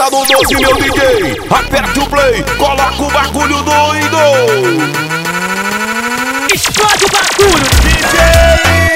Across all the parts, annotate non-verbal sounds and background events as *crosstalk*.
Aperta no 12, meu DJ. Aperte o play, coloca o bagulho doido. Explode o bagulho. DJ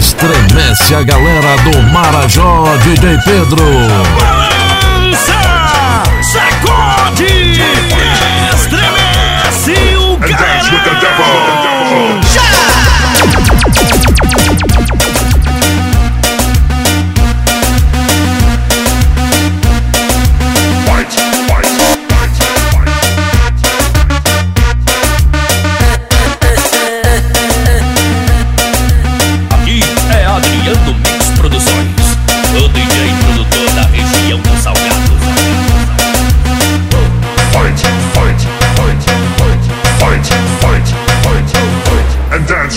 Estremece a galera do Marajó, DJ Pedro. Balança, sacode, estremece o galera.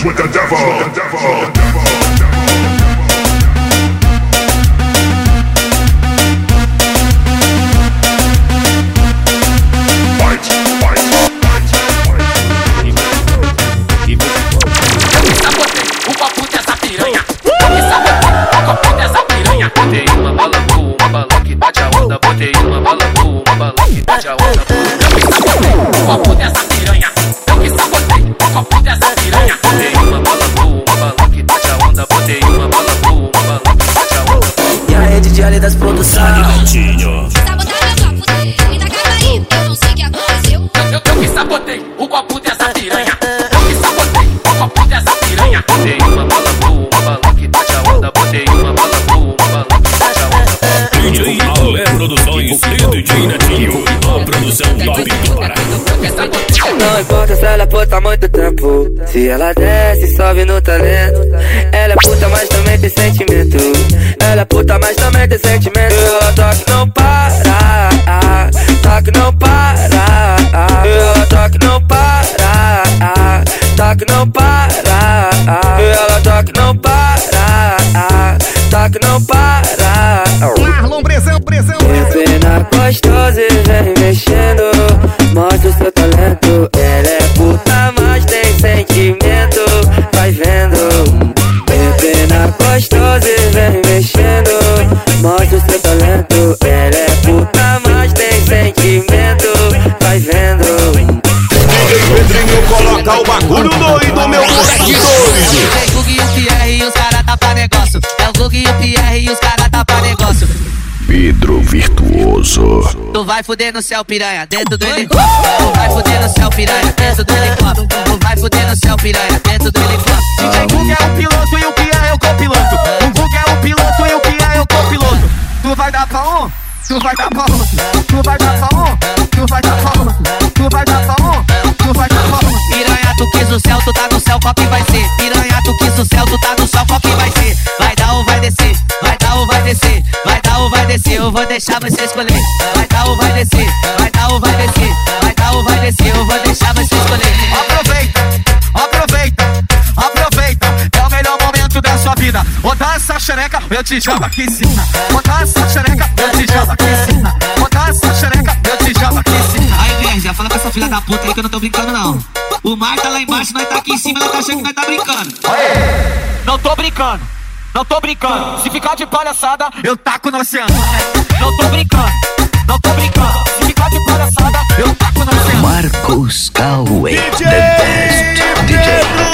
Dance with the devil. The devil. The devil. Boa, uma bala que bate a onda. Botei uma bala boa, uma bala que bate a onda. Eu me sabotei o dessa Ali das produções. Se ela desce, sobe no talento. Ela é puta, mas também tem sentimento. Ela é puta, mas também tem sentimento. Ela toque não para. Vai fuder no céu, piranha, dentro do helicóptero. Vai fuder no céu, piranha, dentro do helicóptero. Vai fuder no céu, piranha, dentro do helicóptero. DJ Gug é o piloto e o Pia é o copiloto. O Gug é o piloto e o Pia é o copiloto. Tu vai dar pra um, tu vai dar pra outro. Tu vai dar pra um, tu vai dar pra outro. Tu vai dar pra um, tu vai dar pra outro. Piranha, tu quis o céu, tu tá no céu, qual que vai ser? Piranha, tu quis o céu, tu tá no céu, qual que vai ser? Vai dar ou vai descer? Vai dar ou vai descer? Vai dar ou vai descer? Eu vou deixar você escolher. Vai dar ou vai descer? Vai dar ou vai descer? Vai dar ou vai descer? Eu vou deixar você escolher. Aproveita, aproveita, aproveita. É o melhor momento da sua vida. Botar essa xereca, eu te jogo aqui em cima. Botar essa xereca, eu te jogo aqui em cima. Botar essa xereca, eu te jogo aqui em cima. Aí, Verja, fala com essa filha da puta aí que eu não tô brincando, não. O mar tá lá embaixo, nós tá aqui em cima, ela tá achando que nós tá brincando. Não tô brincando, não tô brincando. Se ficar de palhaçada, eu taco no oceano. Não tô brincando, não tô brincando. Se ficar de palhaçada, eu taco no oceano. Marcos Cauê. DJ The best DJ.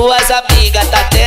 Suas amigas. Tá tendo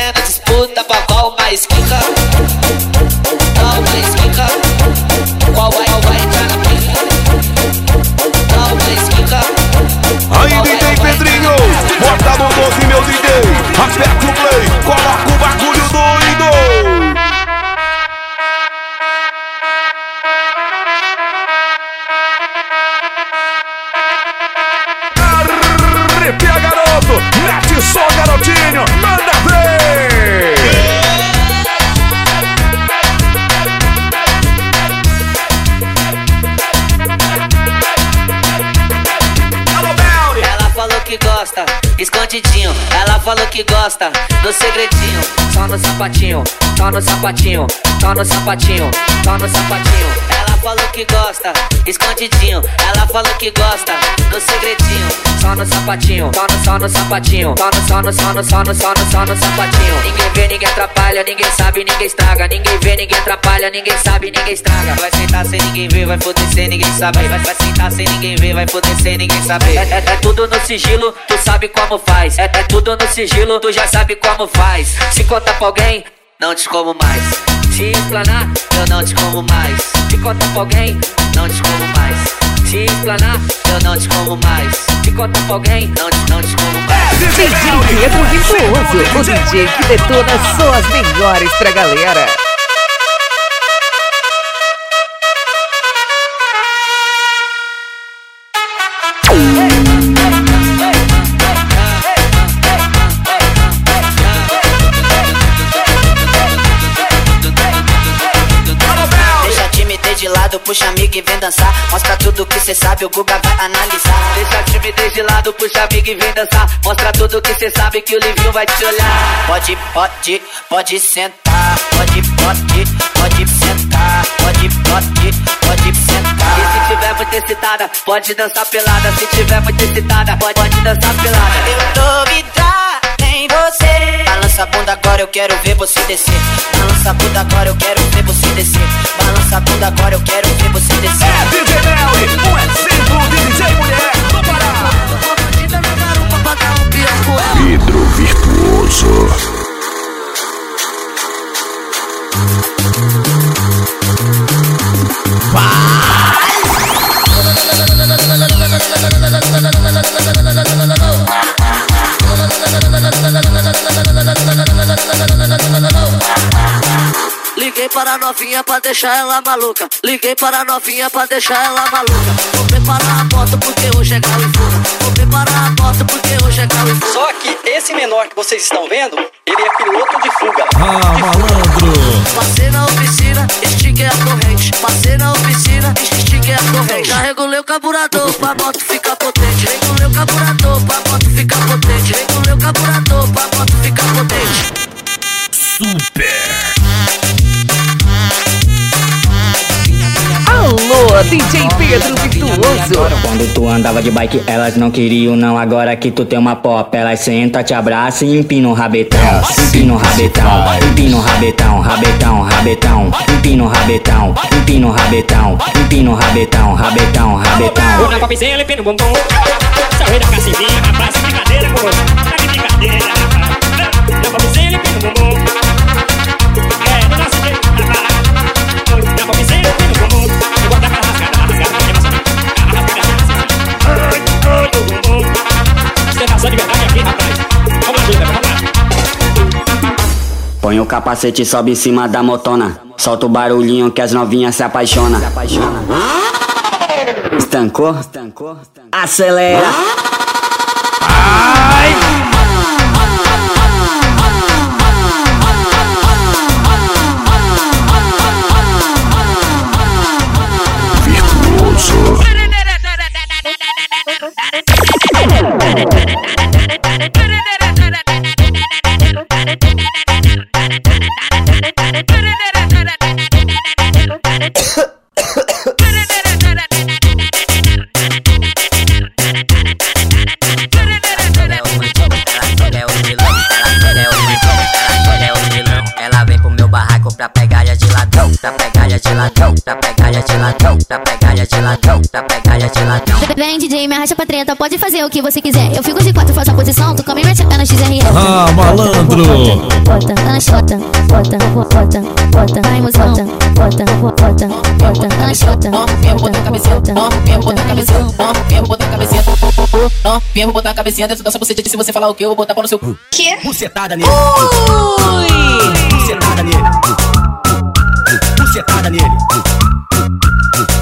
que gosta, no segredinho. Só no sapatinho, só no sapatinho, só no sapatinho, só no sapatinho. Ela falou que gosta, escondidinho. Ela falou que gosta, no segredinho. Só no sapatinho, só no, só no sapatinho. Só no, só no, só no, só no, só no, só no sapatinho. Ninguém vê, ninguém atrapalha, ninguém sabe, ninguém estraga. Ninguém vê, ninguém atrapalha, ninguém sabe, ninguém estraga. Vai sentar sem ninguém ver, vai foder sem ninguém saber. Vai, vai sentar sem ninguém ver, vai foder sem ninguém saber. É, é- é tudo no sigilo, tu sabe como faz. É, é tudo no sigilo, tu já sabe como faz. Se pra alguém, não te como mais. Se explanar, eu não te como mais. Se contar pra alguém, não te como mais. Se explanar, eu não te como mais. Se contar pra alguém, não te, não te como mais. DJ Pedro Virtuoso, o DJ que detona só as melhores pra galera. E vem dançar. Mostra tudo que cê sabe, o Guga vai analisar. Deixa a timidez de lado, puxa amigo e vem dançar. Mostra tudo que cê sabe, que o Livinho vai te olhar. Pode, pode, pode sentar. Pode, pode, pode sentar. Pode, pode, pode sentar. E se tiver muito excitada, pode dançar pelada. Se tiver muito excitada, pode, pode dançar pelada. Eu tô vidrada em você. Balança a bunda agora, eu quero ver você descer. Balança a bunda agora, eu quero ver você descer. Balança a bunda agora, eu quero ver você descer. É DJ Melly, um exemplo de DJ mulher do Pará. Pedro Virtuoso. Para a novinha pra deixar ela maluca. Liguei para a novinha pra deixar ela maluca. Vou preparar a moto porque hoje é galo e fura. Vou preparar a moto porque hoje é esse menor que vocês estão vendo, ele é piloto de fuga. Ah, malandro! Passei na oficina, estiquei a corrente. Passei na oficina, estiquei a corrente. Já regulei o carburador pra moto ficar potente. Regulei o carburador DJ Pedro Virtuoso. Quando tu andava de bike, elas não queriam não. Agora que tu tem uma pop, elas senta, te abraça e empina o rabetão. Empina o rabetão, empina o rabetão, rabetão, rabetão. Empina o rabetão, empina o rabetão, empina o rabetão, rabetão, rabetão. Na popzinha, ele pina o bumbum. Rei da cacimbinha, rapaz, brincadeira você. Tá de brincadeira, rapaz. Na popzinha, ele pina o bumbum. Põe o capacete e sobe em cima da motona. Solta o barulhinho que as novinhas se apaixona. Estancou? Acelera! Ela pra pegar pegar de ladrão, pegar de ladrão, pegar de ladrão, pegar de ladrão. Vem, DJ, me arrasta pra treta, pode fazer o que você quiser. Eu fico de quatro, faço a posição, tu come minha chata na XRL. Ah, malandro! Bota, na chota, bota, bota, bota, vai mozão, bota, bota, bota, na chota, Vem botar a cabecinha, vem botar a cabecinha, vem botar a cabecinha, vem botar a cabecinha dentro dessa buceta. Se você falar o que, eu vou botar pau no seu cu. Que? Bucetada nele. Bucetada nele. Bucetada nele.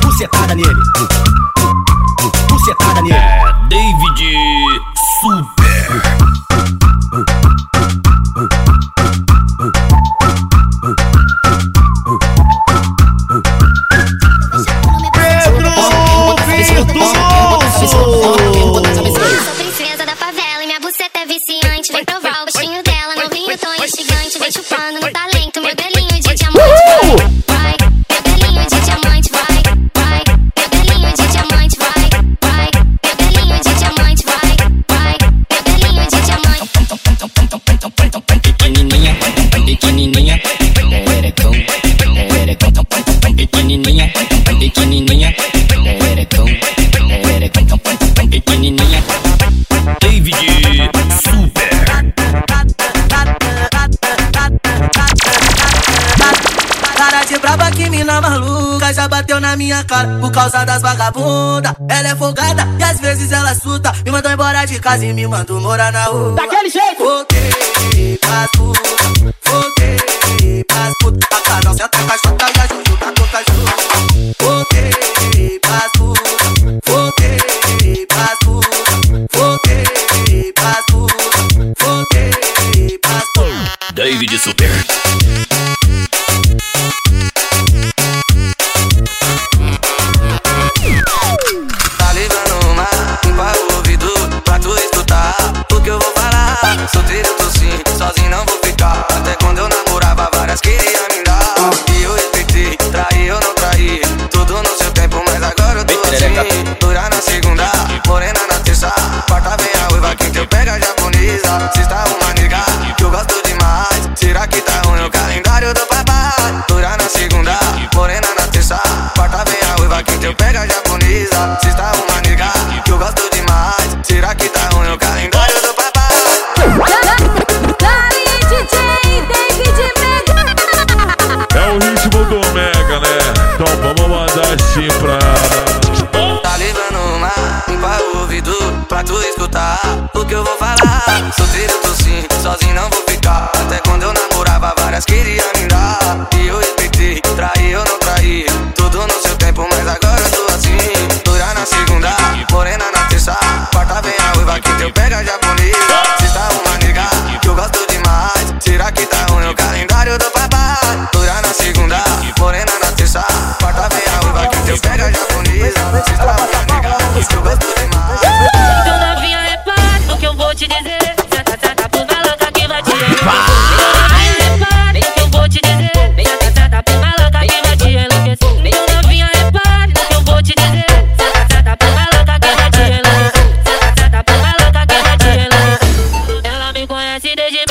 Bucetada nele. Bucetada nele. É David Super. Minha cara por causa das vagabunda. Ela é folgada e às vezes ela suta. Me mandou embora de casa e me mandou morar na rua. Daquele jeito. Voltei pras puta, voltei pras puta. A canal senta com a chota e a Juju tá com a Juju. Voltei pras puta, voltei pras puta, voltei pras puta, voltei pras. David Super.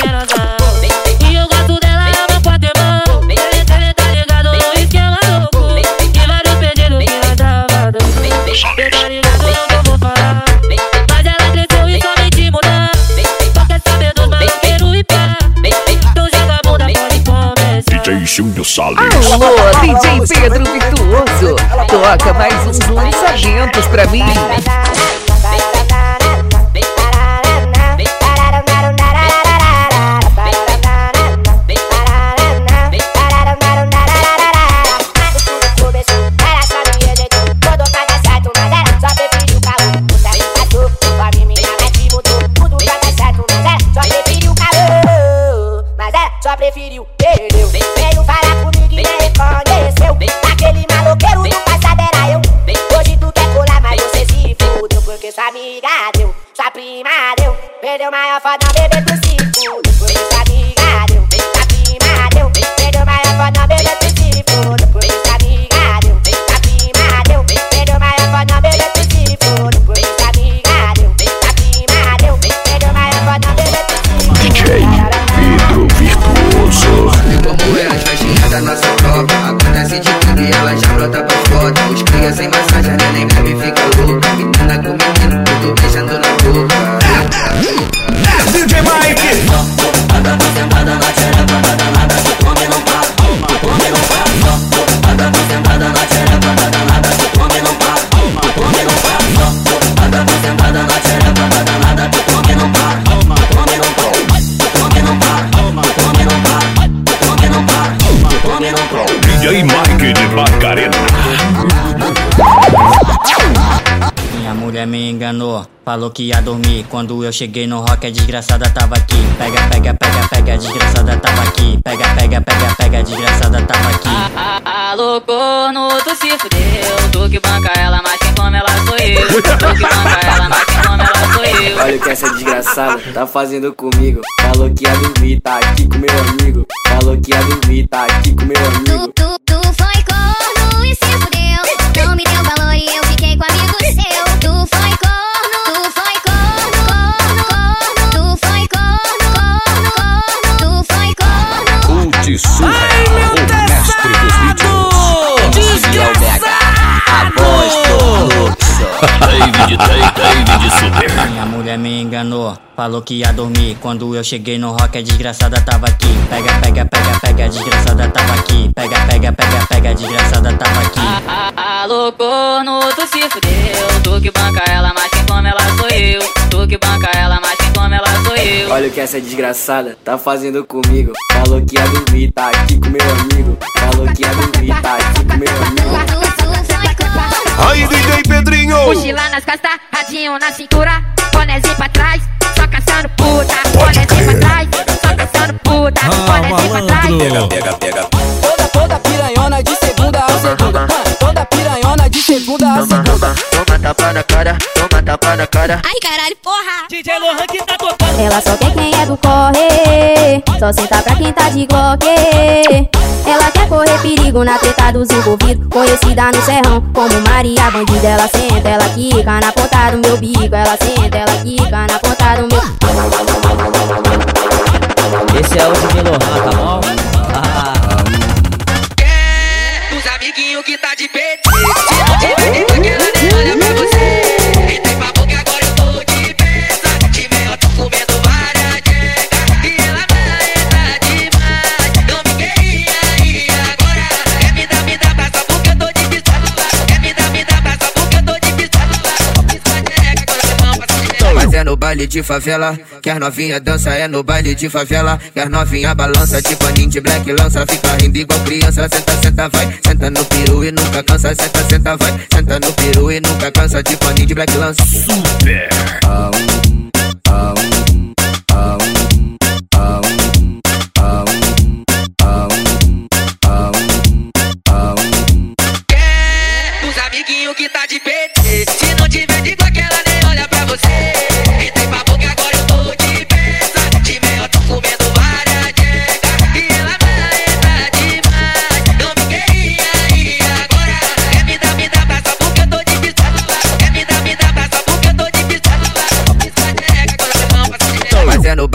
E eu gosto dela, ela pode ter mão. Ele tá ligado no esquema louco. E vários pedidos que nós tava dando. Cê tá ligado eu vou falar. Mas ela cresceu e somente mudar. Só quer saber dos maloqueiros e pá. Então joga a bunda, pode começar. DJ Júnior Salles. Alô, DJ Pedro Virtuoso. Toca mais uns lançamentos pra mim. Que ia dormir. Quando eu cheguei no rock, a desgraçada tava aqui. Pega, pega, pega, pega, a desgraçada tava aqui. Pega, pega, pega, pega, a desgraçada tava aqui. Alô, corno, tu se fudeu. Tu que banca ela, mas quem come ela sou eu. Tu que banca ela, mas quem come ela sou eu. Olha o que essa desgraçada tá fazendo comigo Falou que ia dormir, tá aqui com meu amigo Falou que ia dormir, tá aqui com meu amigo Tu, tu foi corno e se fudeu. Não me deu valor e eu fiquei com amigo seu. Tu foi corno, mulher me enganou, falou que ia dormir. Quando eu cheguei no rock, a desgraçada tava aqui. Pega, pega, pega, pega, a desgraçada tava aqui. Pega, pega, pega, pega, a desgraçada tava aqui. Alô, corno, tu se fudeu. Tu que banca ela, mas quem come ela sou eu. Tu que banca ela, mas quem come ela sou eu. Olha o que essa desgraçada tá fazendo comigo Falou que ia dormir, tá aqui com meu amigo Falou que ia dormir, tá aqui com meu amigo Aí, DJ Pedrinho! Mochila nas costas, radinho na cintura, bonézinho pra trás, só caçando puta. Bonézinho pra trás, só caçando puta. Bonézinho pra trás. Pega, pega, pega. Toda, toda piranhona de segunda a segunda. Ah, Toda piranhona de segunda a segunda. Toma tapa na cara, toma tapa na cara. Ai, caralho, porra! DJ Lohan que tá tocando. Ela só quer quem é do corre, só senta pra quem tá de glock. Ela quer correr perigo na treta dos envolvidos, conhecida no serrão como Maria Bandida. Ela senta, ela quica na ponta do meu bico, ela senta, ela quica na ponta de favela Que as novinha dança é no baile de favela Que as novinha balança tipo a de black lança Fica rindo igual criança Senta, senta, vai Senta no peru e nunca cansa Senta, senta, vai Senta no peru e nunca cansa Tipo a de black lança. Super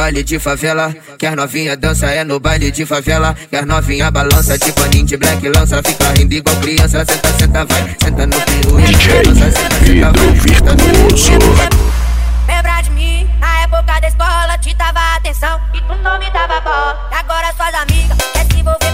baile de favela. Que as novinha dança é no baile de favela. Que as novinha balança de paninho de black lança. Fica rindo igual criança. Senta, senta, vai. Senta no peru. DJ Dança, senta, senta, vai. Senta no. Lembra de mim, na época da escola, te dava atenção e tu não me dava bola. Agora suas amigas quer se envolver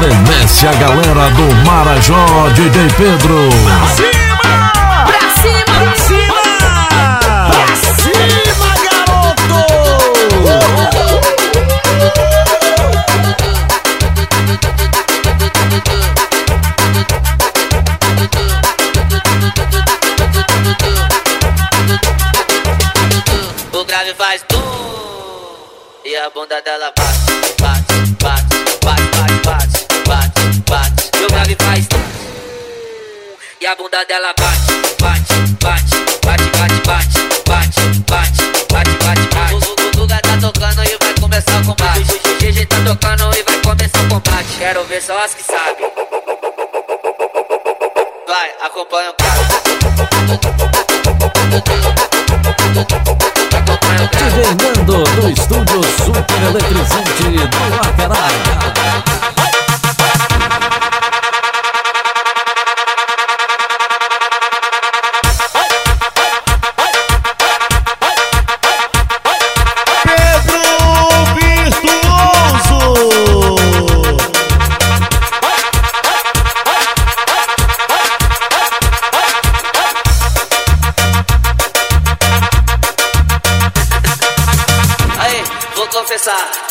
Estremece a galera do Marajó, DJ Pedro. Pra dela bate, bate, bate, bate, bate, bate, bate, bate, bate, bate, bate. O Guga tá tocando e vai começar o combate. O GG tá tocando e vai começar o combate. Quero ver só as que sabem. Vai, acompanha o cara. DJ Nando do estúdio Super Eletrizante do Acaralho.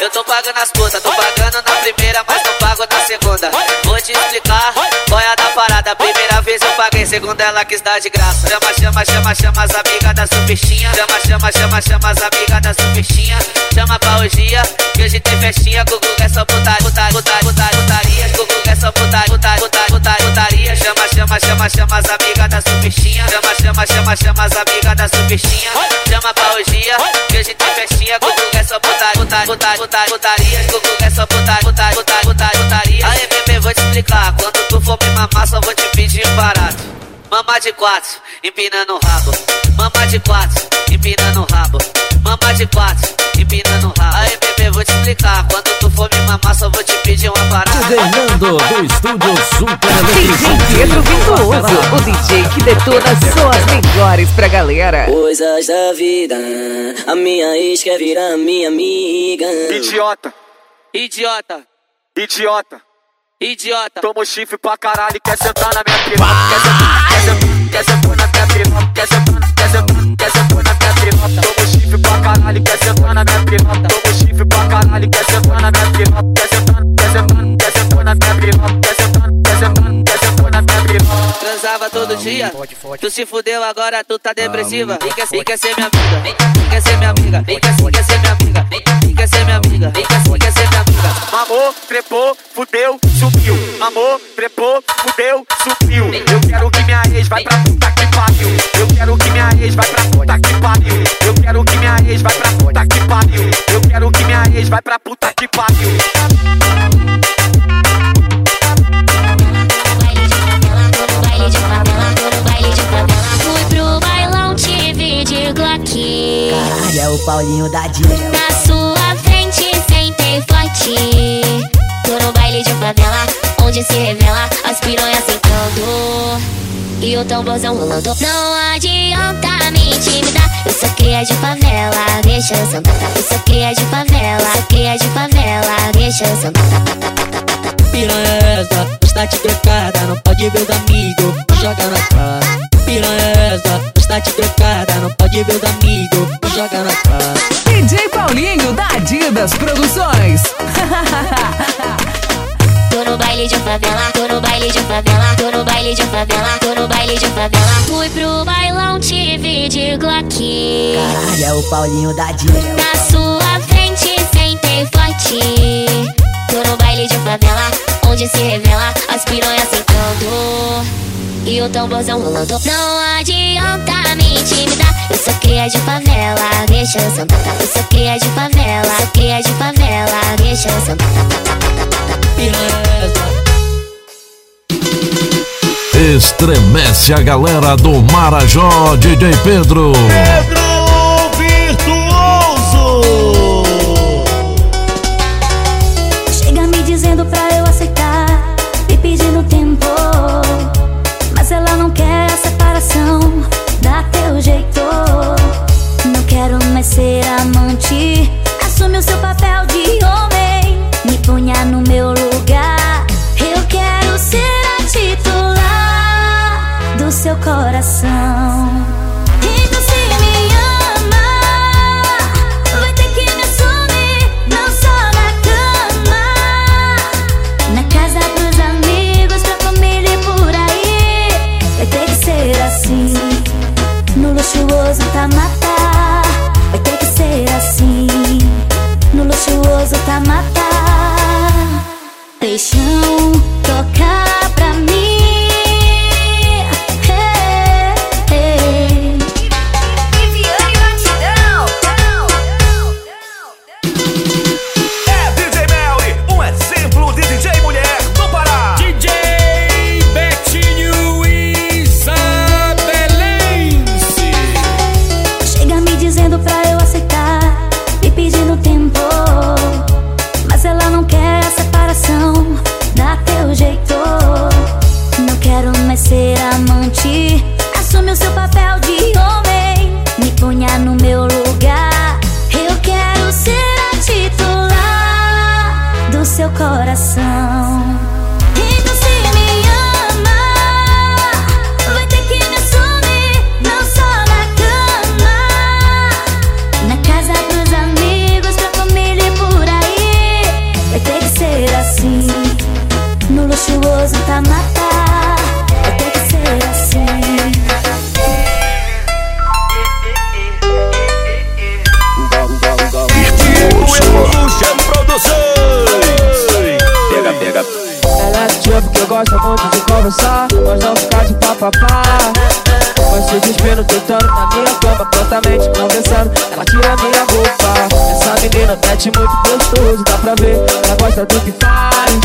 Eu tô pagando as putas, tô pagando na primeira, mas não pago na segunda. Vou te explicar qual é a da parada. Primeira vez eu paguei, segunda ela quis dar de graça. Chama, chama, chama, chama as amigas da surfistinha. Chama, chama, chama, chama as amigas da surfistinha. Chama pra hoje, que hoje tem festinha. Gugu é só putaria, putaria, putaria, putaria, Chama, chama, chama, chama as amigas da surfistinha. Chama, chama, chama, chama as amigas da surfistinha. Chama pra hoje, que hoje tem festinha. Gugu é só putaria, putaria, putaria, putaria, putaria. Gugu é só putaria, putaria, putaria, putaria. Aí, bebê, vou te explicar. Quando tu for me mamar, só vou te pedir um barato. Mama de quatro, empinando o rabo. Mama de quatro, empinando o rabo. Mama de quatro, empinando o rabo. Aí, bebê, vou te explicar. Quando for me mamar, só vou te pedir uma parada. DJ Nando do estúdio Super DJ Pedro Acaralho. o DJ que detona só as melhores pra galera. Coisas da vida, a minha ex quer virar minha amiga. Idiota, Idiota, idiota, idiota. toma chifre pra caralho e quer sentar na minha piroca. Quer sentar, quer sentar, quer sentar na minha piroca. Quer sentar, quer sentar, quer sentar na minha piroca. Toma chifre pra caralho e quer sentar na minha piroca. Chifre pra caralho quer sentar na minha piroca. Quer sentar, quer sentar, quer sentar na minha piroca. Quer sentar, quer sentar, quer sentar na minha piroca. Transava todo dia. Tu se fudeu, agora tu tá depressiva. Vem quer, vem quer ser minha amiga. Vem, quer ser minha amiga. Vem quer, vem quer ser minha amiga. Vem, quer ser minha amiga. Vem quer, vem quer ser minha amiga. Mamou, trepou, fudeu, subiu. Mamou, trepou, fudeu, subiu. Eu quero que minha ex vai pra puta que pariu. Eu quero que minha ex vai pra puta que pariu. Eu quero que minha ex vai pra puta que pariu eles vai pra puta que pariu. Caralho, é o Paulinho da Dilha. Na sua frente sentei forte. Tô no baile de favela, onde se revela as piranhas sentando e o tamborzão rolando. Não adianta me intimidar, eu sou cria de favela, deixa eu sentar. Tá, eu sentar Piranha essa, está te trocada, não pode ver os amigos, joga na cara. Piranha essa, está te trocada, não pode ver os amigos, joga na cara. DJ Paulinho da Adidas Produções. *laughs* Tô no baile de favela, tô no baile de favela, tô no baile de favela, tô no baile de favela. Fui pro bailão, tive de Glock. Caralho, é o Paulinho da Dia. Na sua frente forte. Tô no baile de favela, onde se revela as piranhas sentando. E o tamborzão rolando. Não adianta me intimidar. Isso aqui é de favela, deixa eu sentar. Isso aqui é de favela, aqui é de favela, deixa eu sentar. Estremece a galera do Marajó, DJ Pedro. Pedro o seu papel de homem, me ponha no meu lugar. Eu quero ser a titular do seu coração. Menina mete muito gostoso, dá pra ver. Ela gosta do que faz.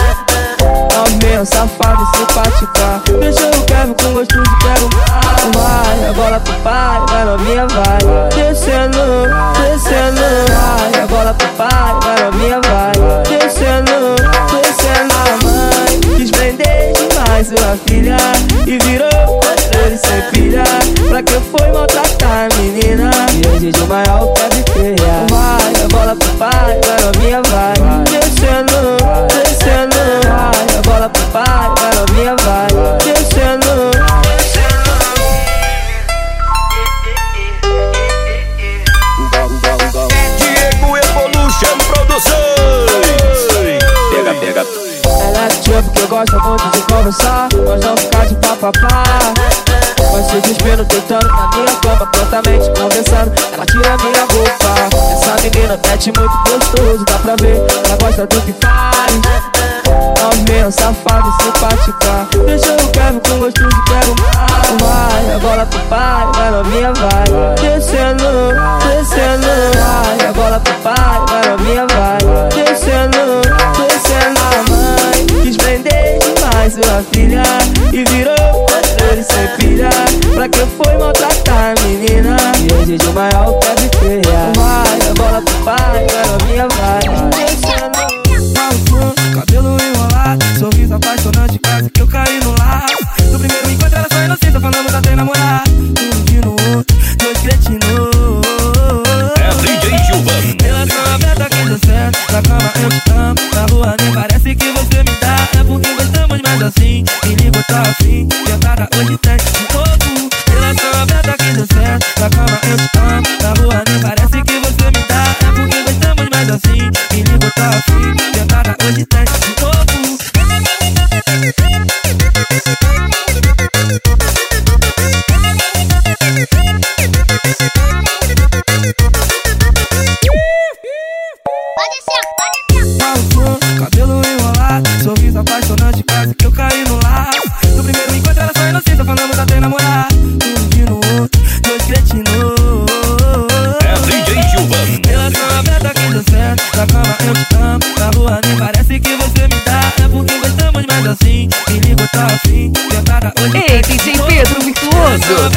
Novinha, safada e simpática. Deixa eu quero com gosto de quero mais. Vai, agora tu vai, vai novinha, vai. Descendo, descendo. Vai, agora tu vai, vai novinha, vai. Descendo, descendo. A mãe quis demais sua filha e virou controle sem filha. Pra que foi maltratar a menina? E hoje de maior pede feia. Vai, agora tu vai, vai novinha, vai. Descendo, descendo. Vai, agora tu vai, vai novinha, vai. Descendo. Diego Evolution Produções. Pega, pega. Ela é que gosta muito de conversar, mas não ficar de papapá. Mas se despendo deitando na minha cama, prontamente conversando. Ela tira minha roupa. Essa menina mete muito gostoso, dá pra ver. Ela gosta do que faz. Novinha, safada e simpática. Deixa eu quero com gosto de quero mais. Vai, agora tu vai, vai novinha, vai. Descendo, descendo. Vai,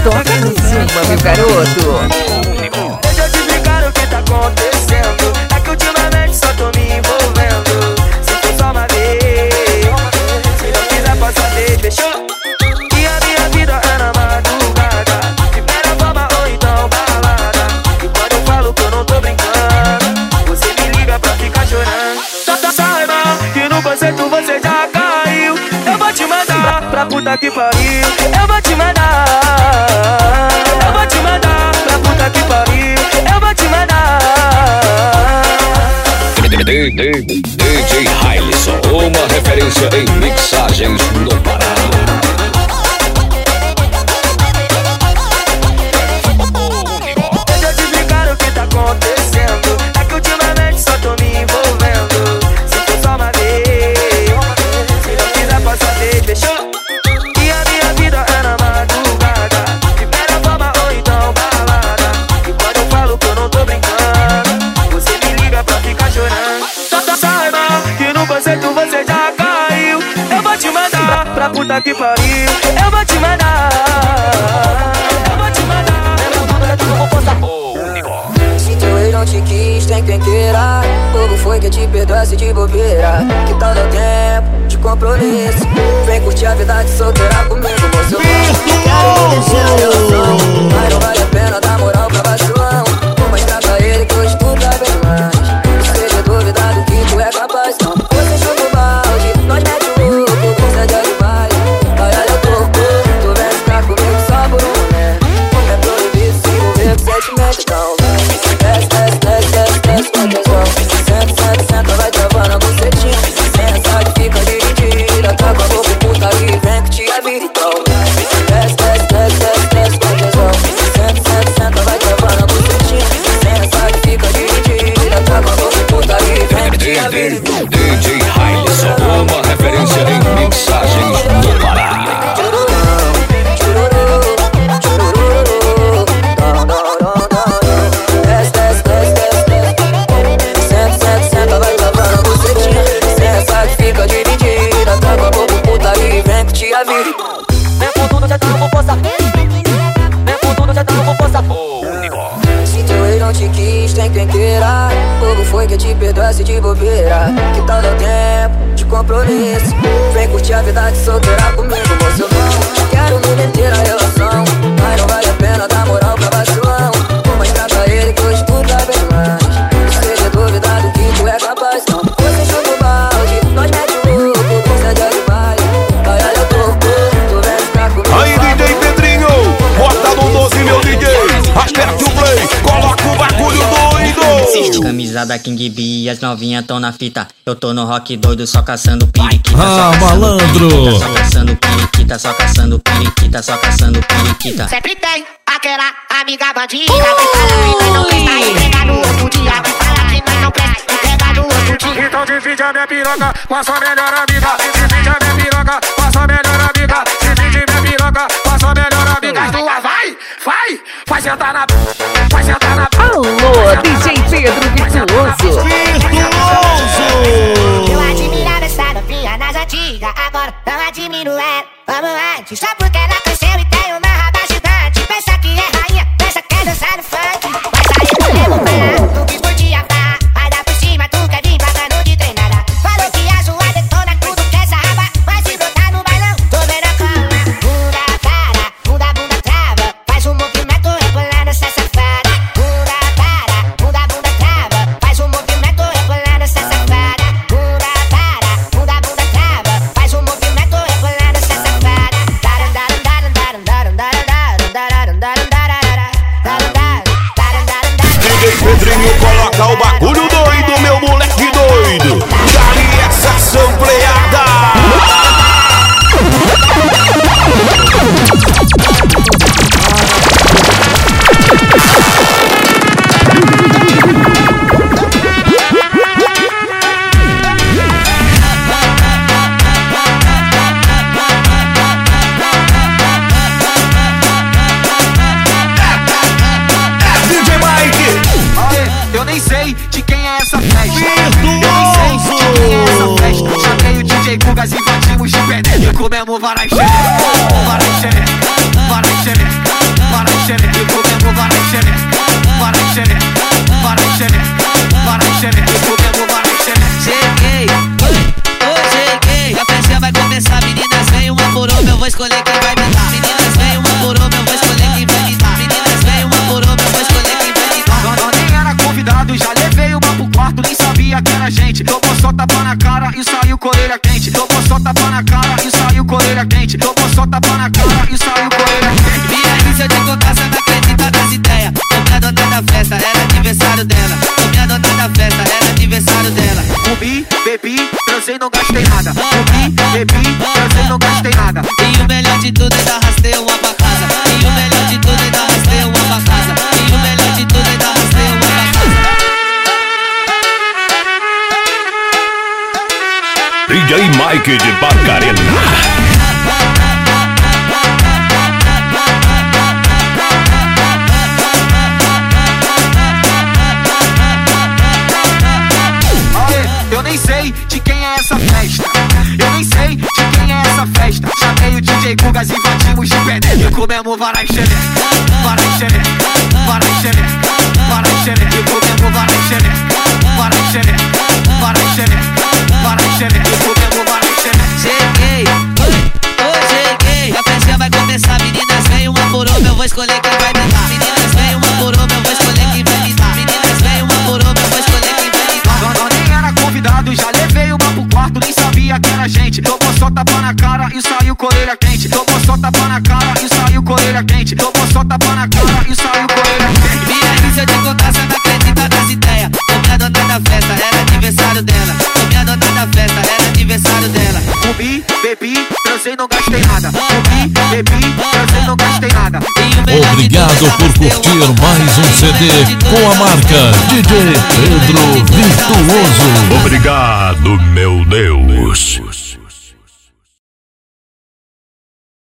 toca no cima, meu garoto. DJ Hylison, uma referência em mixagens no puta que pariu, eu vou te mandar. Eu vou te mandar. Se teu ex não te quis, tem quem queira. Como foi que te perdoasse de bobeira? Que tal deu tempo de compromisso? Vem curtir a vida de solteira comigo, moço. Quero iniciar relação, mas não vale a pena. B, e as novinhas tão na fita. Eu tô no rock doido, só caçando periquita. Ah, só malandro! Tá só caçando periquita, só caçando periquita, só caçando periquita. Sempre tem aquela amiga bandida. Vai falar que não presta e pega no outro dia. Vai falar que não presta e pega no outro dia. Então divide a minha piroca com a sua melhor amiga. Divide a minha piroca com a sua melhor amiga. Divide minha piroca com a sua melhor amiga. As vai, vai, vai sentar na... Vai sentar na... Alô, DJ Pedro Virtuoso. Virtuoso! Eu admirava essa novinha nas antigas, agora não admiro ela. Vamos antes, só porque ela mesmo vai Patrick de Bacarena. Eu nem sei de quem é essa festa. Eu nem sei de quem é essa festa. Chamei o DJ Gugas e batimos de pé E comemos varas de Obrigado por curtir mais um CD com a marca DJ Pedro Virtuoso. Obrigado, meu Deus.